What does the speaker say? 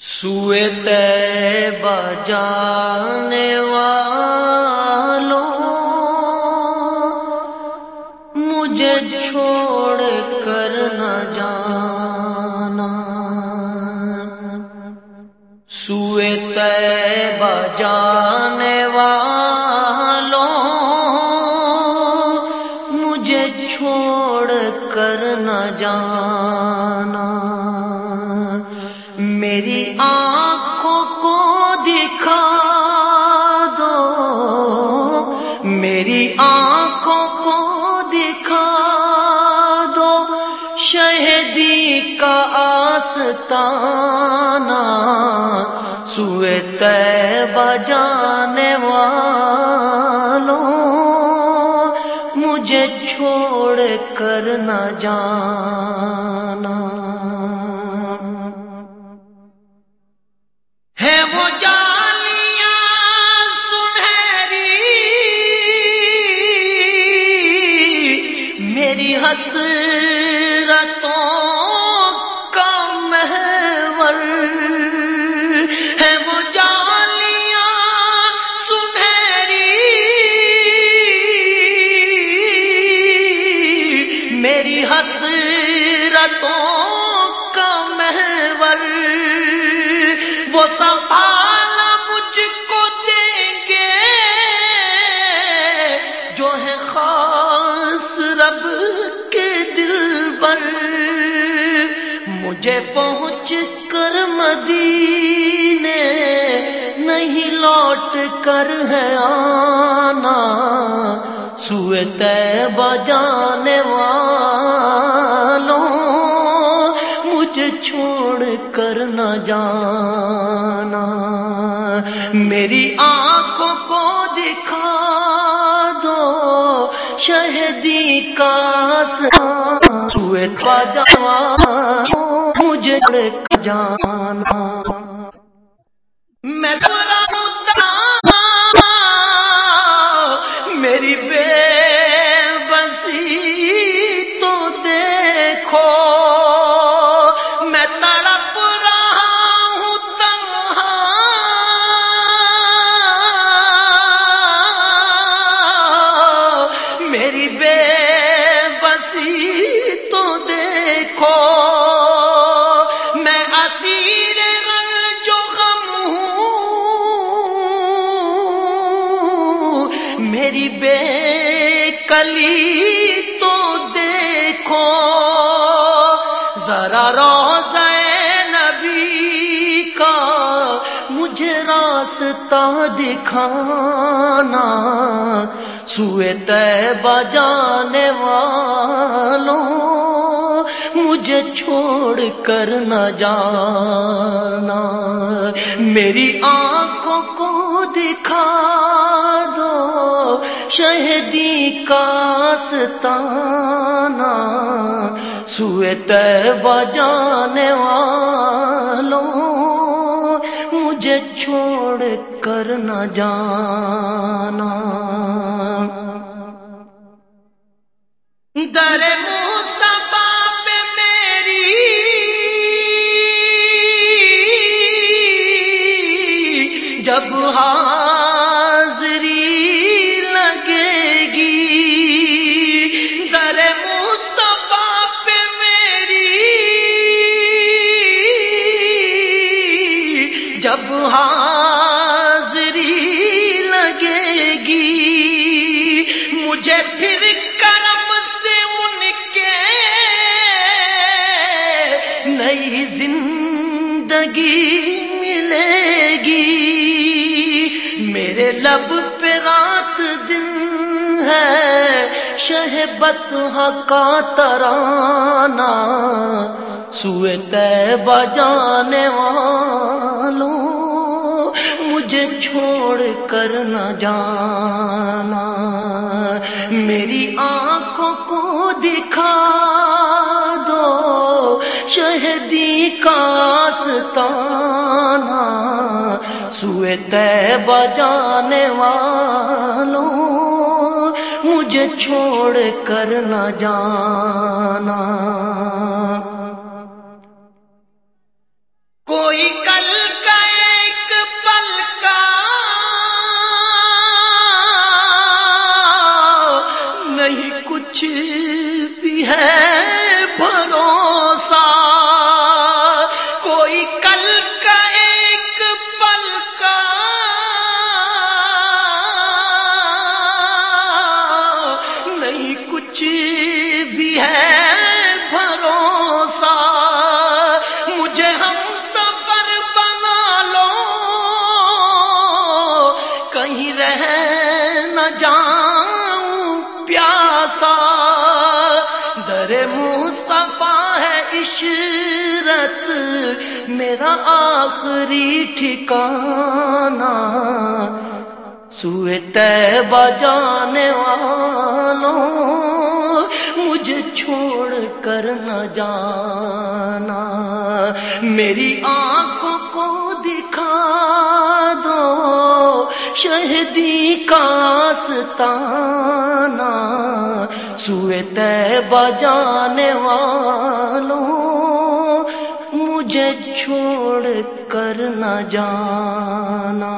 سوئے جانے والوں، مجھے چھوڑ کر نہ جانا۔ سوئے جانے والوں، مجھے چھوڑ کر نہ جانا۔ میری آنکھوں کو دکھا دو، شہدی کا آستانہ، سوئے تے بجانے والوں، مجھے چھوڑ کر نہ جانا۔ میری حسرتوں کا محور، وہ سنبھالا مجھ کو دیں گے، جو ہے خاص رب کے دل پر۔ مجھے پہنچ کر مدینے نہیں لوٹ کر ہے آنا سوئے تے بجانے والوں، مجھے چھوڑ کر نہ جانا۔ میری آنکھوں کو دکھا دو، شہدی کا سوئے جانا مجھے جانا۔ میری بے کلی تو دیکھو، ذرا روز نبی کا مجھے راستہ دکھانا، سوئے تے بجانے والوں مجھے چھوڑ کر نہ جانا۔ میری آنکھوں کو دکھا شہدی کاستان سوئے تے جانے والوں مجھے چھوڑ کر نہ جانا۔ جب حاضری لگے گی، مجھے پھر کرم سے ان کے نئی زندگی ملے گی۔ میرے لب پہ رات دن ہے، شہبت کا ترانہ۔ سوئے بجانے والوں، مجھے چھوڑ کر نہ جانا۔ میری آنکھوں کو دکھا دو، شہدی کا ستانا سوئے بجانے والوں، مجھے چھوڑ کر نہ جانا۔ کوئی پیاسا در مصطفیٰ ہے عشرت، میرا آخری ٹھکانہ۔ سوئے تیبہ جانے والوں مجھے چھوڑ کر نہ جانا۔ میری آنکھوں کو دکھا دو، شہدی کا ستانا سوئے جانے والوں مجھے چھوڑ کر نہ جانا۔